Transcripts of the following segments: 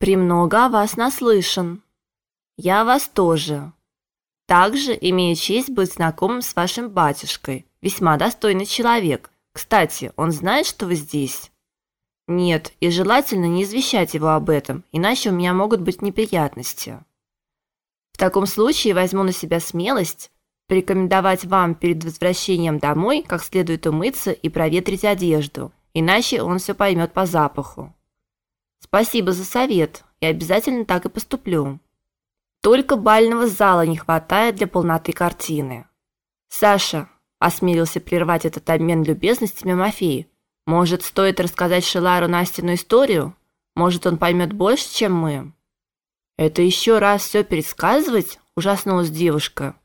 Премного о вас наслышан. Я вас тоже. Также имею честь быть знакомым с вашим батюшкой. Весьма достойный человек. Кстати, он знает, что вы здесь? Нет, и желательно не извещать его об этом, иначе у меня могут быть неприятности. В таком случае возьму на себя смелость порекомендовать вам перед возвращением домой как следует умыться и проветрить одежду, иначе он все поймет по запаху. Спасибо за совет. Я обязательно так и поступлю. Только бального зала не хватает для полноты картины. Саша осмелился прервать этот обмен любезностями Мафей. Может, стоит рассказать Шелару Настину историю? Может, он поймет больше, чем мы. Это еще раз все пересказывать? ужаснулась девушка.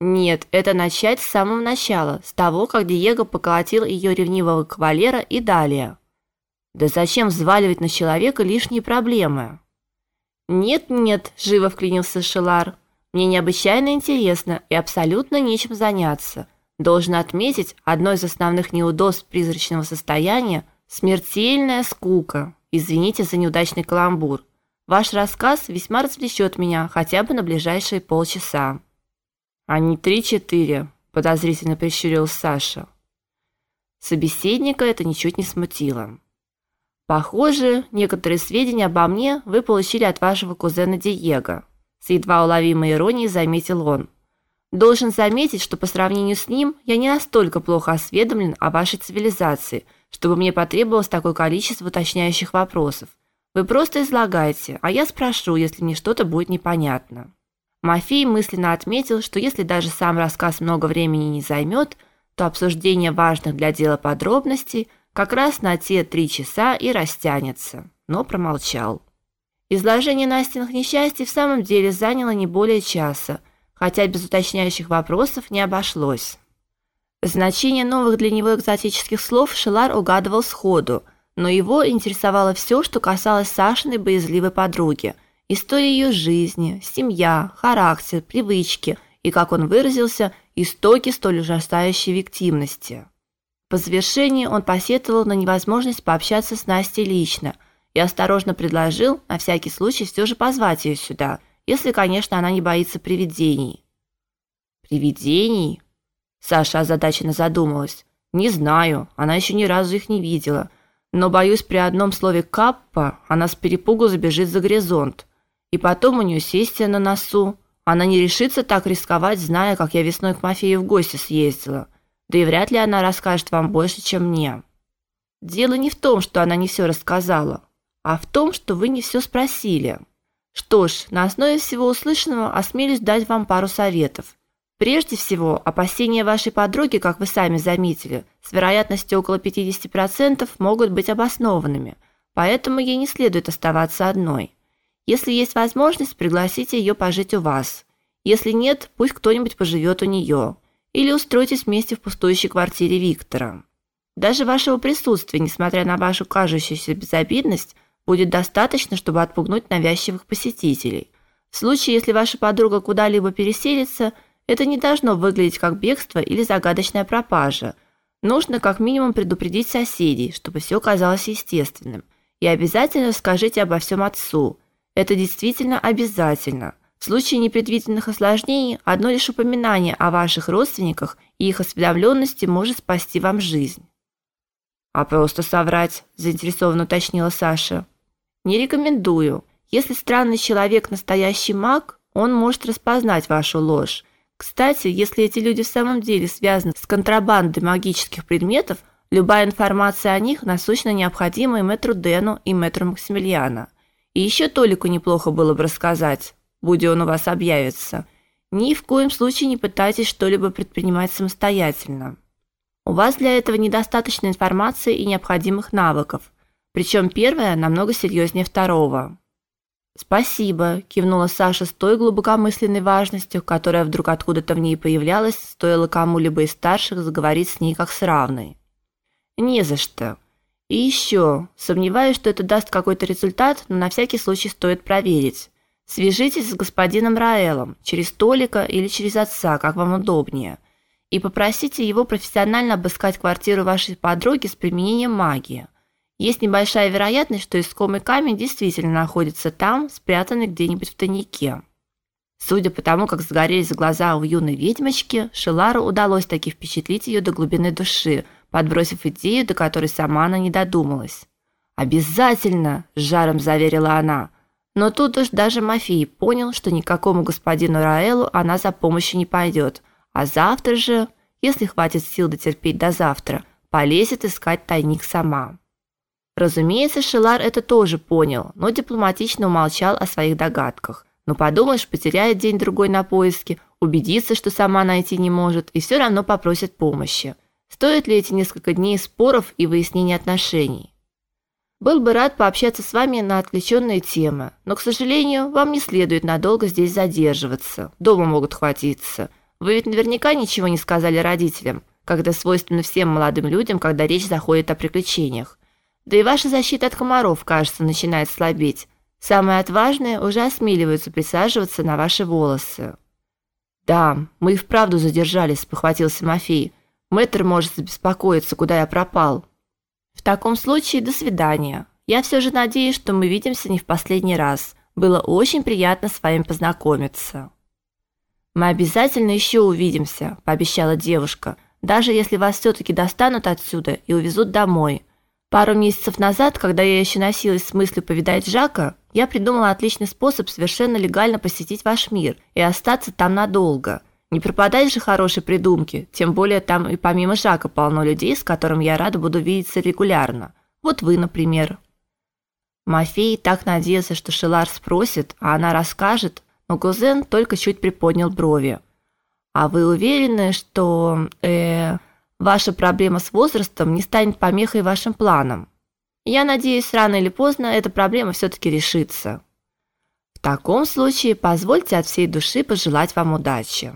Нет, это начать с самого начала, с того, как Диего поколотил ее ревнивого кавалера и далее. Да зачем взваливать на человека лишние проблемы? Нет, нет, живо вклинился Шелар. Мне необычайно интересно и абсолютно нечем заняться. Должен отметить, одно из основных неудобств призрачного состояния смертельная скука. Извините за неудачный каламбур. Ваш рассказ весьма развлечет меня хотя бы на ближайшие полчаса. А не три-четыре, подозрительно прищурился Саша. Собеседника это ничуть не смутило. Похоже, некоторые сведения обо мне вы получили от вашего кузена Диего. С едва уловимой иронией заметил он. Должен заметить, что по сравнению с ним я не настолько плохо осведомлен о вашей цивилизации, чтобы мне потребовалось такое количество уточняющих вопросов. Вы просто излагайте, а я спрошу, если мне что-то будет непонятно. Мафей мысленно отметил, что если даже сам рассказ много времени не займет, то обсуждение важных для дела подробностей как раз на те три часа и растянется, но промолчал. Изложение Настиных несчастий в самом деле заняло не более часа, хотя без уточняющих вопросов не обошлось. Значение новых для него экзотических слов Шелар угадывал сходу, но его интересовало все, что касалось Сашиной боязливой подруги: история ее жизни, семья, характер, привычки и, как он выразился, истоки столь ужасающей виктимности. По завершении он посетовал на невозможность пообщаться с Настей лично и осторожно предложил на всякий случай все же позвать ее сюда если, конечно, она не боится привидений. Привидений? Саша озадаченно задумалась. Не знаю, она еще ни разу их не видела, но боюсь, при одном слове каппа она с перепугу забежит за горизонт. И потом у нее сессия на носу. Она не решится так рисковать, зная, как я весной к Мафее в гости съездила. Да и вряд ли она расскажет вам больше, чем мне. Дело не в том, что она не все рассказала, а в том, что вы не все спросили. Что ж, на основе всего услышанного осмелюсь дать вам пару советов. Прежде всего, опасения вашей подруги, как вы сами заметили, с вероятностью около 50% могут быть обоснованными, поэтому ей не следует оставаться одной. Если есть возможность, пригласите ее пожить у вас. Если нет, пусть кто-нибудь поживет у нее. Или устройтесь вместе в пустующей квартире Виктора. Даже вашего присутствия, несмотря на вашу кажущуюся безобидность, будет достаточно, чтобы отпугнуть навязчивых посетителей. В случае, если ваша подруга куда-либо переселится, это не должно выглядеть как бегство или загадочная пропажа. Нужно как минимум предупредить соседей, чтобы все казалось естественным. И обязательно скажите обо всем отцу. Это действительно обязательно. В случае непредвиденных осложнений одно лишь упоминание о ваших родственниках и их осведомленности может спасти вам жизнь. А просто соврать, заинтересованно уточнила Саша. Не рекомендую. Если странный человек настоящий маг, он может распознать вашу ложь. Кстати, если эти люди в самом деле связаны с контрабандой магических предметов, любая информация о них насущно необходима и мэтру Дену, и мэтру Максимилиана. И еще Толику неплохо было бы рассказать, будь он у вас объявится. Ни в коем случае не пытайтесь что-либо предпринимать самостоятельно. У вас для этого недостаточно информации и необходимых навыков – причем первое намного серьезнее второго. Спасибо, кивнула Саша с той глубокомысленной важностью, которая вдруг откуда-то в ней появлялась, стоило кому-либо из старших заговорить с ней как с равной. Не за что. И еще, сомневаюсь, что это даст какой-то результат, но на всякий случай стоит проверить. Свяжитесь с господином Раэлом через Толика или через отца, как вам удобнее, и попросите его профессионально обыскать квартиру вашей подруги с применением магии. Есть небольшая вероятность, что искомый камень действительно находится там, спрятанный где-нибудь в тайнике. Судя по тому, как загорелись глаза у юной ведьмочки, Шелару удалось таки впечатлить ее до глубины души, подбросив идею, до которой сама она не додумалась. «Обязательно!» – жаром заверила она. Но тут уж даже Мафий понял, что никакому господину Раэлу она за помощью не пойдет, а завтра же, если хватит сил дотерпеть до завтра, полезет искать тайник сама. Разумеется, Шелар это тоже понял, но дипломатично умолчал о своих догадках. Но подумаешь, потеряет день-другой на поиски, убедится, что сама найти не может, и все равно попросит помощи. Стоит ли эти несколько дней споров и выяснения отношений? Был бы рад пообщаться с вами на отвлеченные темы, но, к сожалению, вам не следует надолго здесь задерживаться. Дома могут хватиться. Вы ведь наверняка ничего не сказали родителям, это свойственно всем молодым людям, когда речь заходит о приключениях. Да и ваша защита от комаров, кажется, начинает слабеть. Самые отважные уже осмеливаются присаживаться на ваши волосы. Да, мы и вправду задержались, похватился Мафей. Мэтр может беспокоиться, куда я пропал. В таком случае до свидания. Я все же надеюсь, что мы видимся не в последний раз. Было очень приятно с вами познакомиться. Мы обязательно еще увидимся, пообещала девушка. Даже если вас все таки достанут отсюда и увезут домой. Пару месяцев назад, когда я еще носилась с мыслью повидать Жака, я придумала отличный способ совершенно легально посетить ваш мир и остаться там надолго. Не пропадать же хорошей придумки, тем более там и помимо Жака полно людей, с которыми я рада буду видеться регулярно. Вот вы, например. Мафей так надеялся, что Шелар спросит, а она расскажет, но Кузен только чуть приподнял брови. А вы уверены, что э ваша проблема с возрастом не станет помехой вашим планам? Я надеюсь, рано или поздно эта проблема все таки решится. В таком случае позвольте от всей души пожелать вам удачи.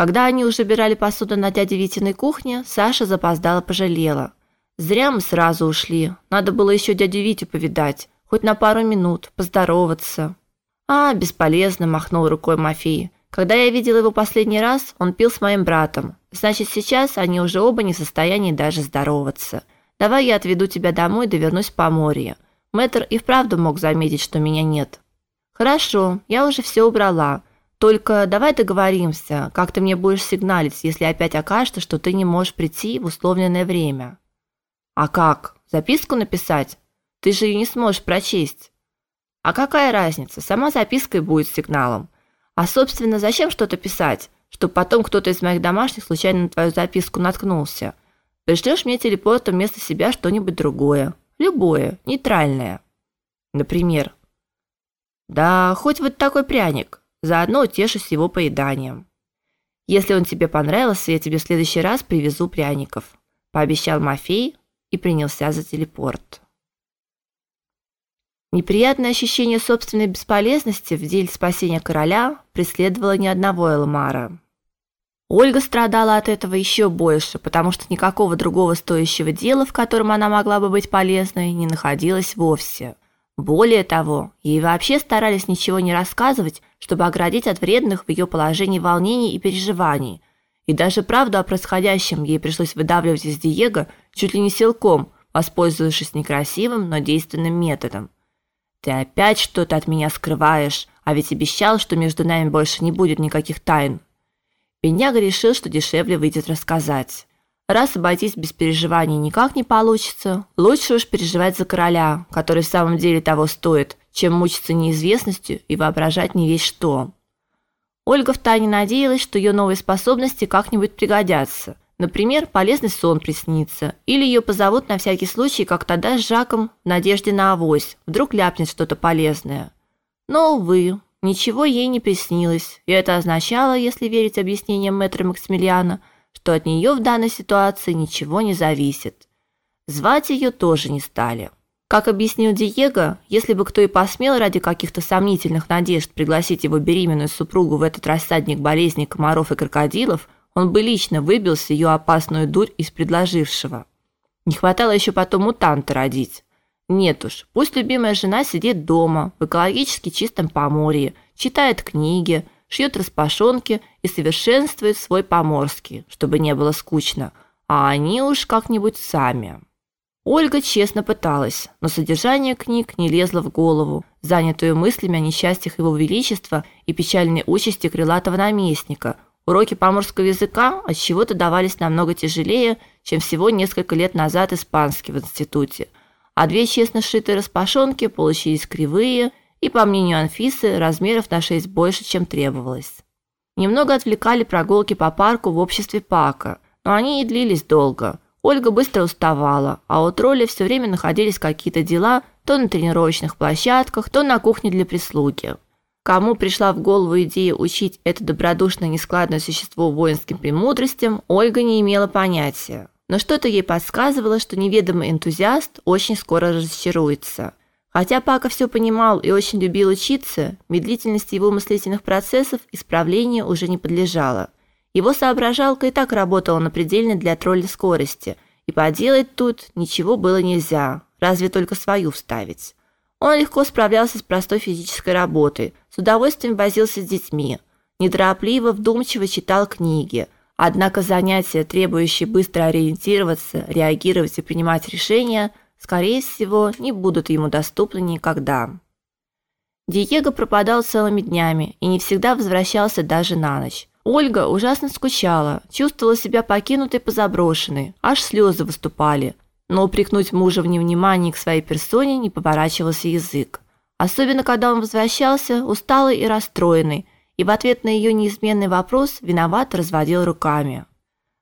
Когда они уже убирали посуду на дяде Витиной кухне, Саша запоздала пожалела. Зря мы сразу ушли. Надо было еще дядю Витю повидать, хоть на пару минут, поздороваться. А, бесполезно, махнул рукой Мафей. Когда я видел его последний раз, он пил с моим братом. Значит, сейчас они уже оба не в состоянии даже здороваться. Давай я отведу тебя домой, да вернусь по морю. Мэтр и вправду мог заметить, что меня нет. Хорошо, я уже все убрала. Только давай договоримся, как ты мне будешь сигналить, если опять окажется, что ты не можешь прийти в условленное время. А как? Записку написать? Ты же ее не сможешь прочесть. А какая разница? Сама записка и будет сигналом. А собственно, зачем что-то писать, чтобы потом кто-то из моих домашних случайно на твою записку наткнулся? Пришлешь мне телепортом вместо себя что-нибудь другое, любое, нейтральное. Например, да, хоть вот такой пряник. Заодно утешусь его поеданием. Если он тебе понравился, я тебе в следующий раз привезу пряников, пообещал Мафей и принялся за телепорт. Неприятное ощущение собственной бесполезности в деле спасения короля преследовало ни одного Элмара. Ольга страдала от этого еще больше, потому что никакого другого стоящего дела, в котором она могла бы быть полезной, не находилось вовсе. Более того, ей вообще старались ничего не рассказывать, чтобы оградить от вредных в ее положении волнений и переживаний. И даже правду о происходящем ей пришлось выдавливать из Диего чуть ли не силком, воспользовавшись некрасивым, но действенным методом. Ты опять что-то от меня скрываешь, а ведь обещал, что между нами больше не будет никаких тайн. Бедняга решил, что дешевле выйдет рассказать. Раз обойтись без переживаний никак не получится, лучше уж переживать за короля, который в самом деле того стоит, чем мучиться неизвестностью и воображать не весь что. Ольга втайне надеялась, что ее новые способности как-нибудь пригодятся. Например, полезный сон приснится, или ее позовут на всякий случай, как тогда с Жаком, в надежде на авось, вдруг ляпнет что-то полезное. Но, увы, ничего ей не приснилось, и это означало, если верить объяснениям мэтра Максимилиана, что от нее в данной ситуации ничего не зависит. Звать ее тоже не стали. Как объяснил Диего, если бы кто и посмел ради каких-то сомнительных надежд пригласить его беременную супругу в этот рассадник болезней комаров и крокодилов, он бы лично выбил с ее опасную дурь из предложившего. Не хватало еще потом мутанта родить. Нет уж, пусть любимая жена сидит дома, в экологически чистом поморье, читает книги, шьет распашонки и совершенствует свой поморский, чтобы не было скучно, а они уж как-нибудь сами. Ольга честно пыталась, но содержание книг не лезло в голову, занятую мыслями о несчастьях его величества и печальной участи крылатого наместника. Уроки поморского языка от чего-то давались намного тяжелее, чем всего несколько лет назад испанский в институте. А две честно сшитые распашонки получились кривые и, по мнению Анфисы, размеров на шесть больше, чем требовалось. Немного отвлекали прогулки по парку в обществе Пака, но они не длились долго – Ольга быстро уставала, а у тролля все время находились какие-то дела то на тренировочных площадках, то на кухне для прислуги. Кому пришла в голову идея учить это добродушное нескладное существо воинским премудростям, Ольга не имела понятия. Но что-то ей подсказывало, что неведомый энтузиаст очень скоро разочаруется. Хотя Пака все понимал и очень любил учиться, медлительность его мыслительных процессов исправлению уже не подлежала – его соображалка и так работала на предельной для тролля скорости, и поделать тут ничего было нельзя, разве только свою вставить. Он легко справлялся с простой физической работой, с удовольствием возился с детьми, неторопливо, вдумчиво читал книги. Однако занятия, требующие быстро ориентироваться, реагировать и принимать решения, скорее всего, не будут ему доступны никогда. Диего пропадал целыми днями и не всегда возвращался даже на ночь. Ольга ужасно скучала, чувствовала себя покинутой по заброшенной, аж слезы выступали. Но упрекнуть мужа в невнимании к своей персоне не поворачивался язык. Особенно когда он возвращался, усталый и расстроенный, и в ответ на ее неизменный вопрос виновато разводил руками.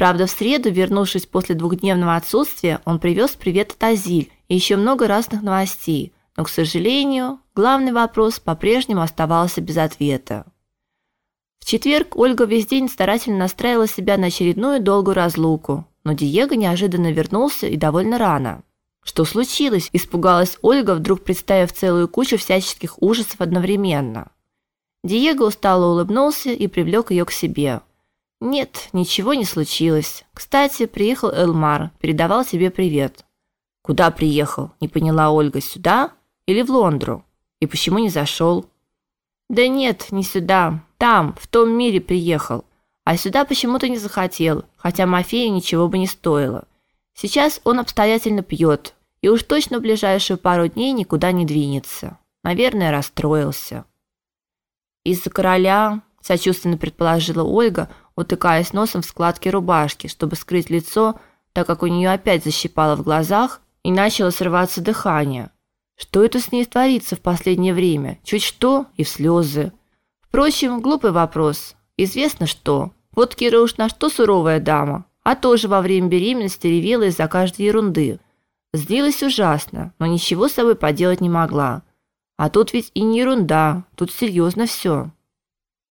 Правда, в среду, вернувшись после двухдневного отсутствия, он привез привет от Азиль и еще много разных новостей, но, к сожалению, главный вопрос по-прежнему оставался без ответа. В четверг Ольга весь день старательно настраивала себя на очередную долгую разлуку, но Диего неожиданно вернулся и довольно рано. Что случилось? испугалась Ольга, вдруг представив целую кучу всяческих ужасов одновременно. Диего устало улыбнулся и привлек ее к себе. Нет, ничего не случилось. Кстати, приехал Элмар, передавал тебе привет. Куда приехал? Не поняла Ольга. Сюда или в Лондру? И почему не зашел? Да нет, не сюда. Там, в том мире приехал, а сюда почему-то не захотел, хотя Мафею ничего бы не стоило. Сейчас он обстоятельно пьет, и уж точно в ближайшую пару дней никуда не двинется. Наверное, расстроился. Из-за короля, сочувственно предположила Ольга, утыкаясь носом в складки рубашки, чтобы скрыть лицо, так как у нее опять защипало в глазах и начало срываться дыхание. Что это с ней творится в последнее время? Чуть что и в слезы. Впрочем, глупый вопрос. Известно что. Вот Кира уж на что суровая дама, а тоже во время беременности ревела из-за каждой ерунды. Злилась ужасно, но ничего с собой поделать не могла. А тут ведь и не ерунда, тут серьезно все.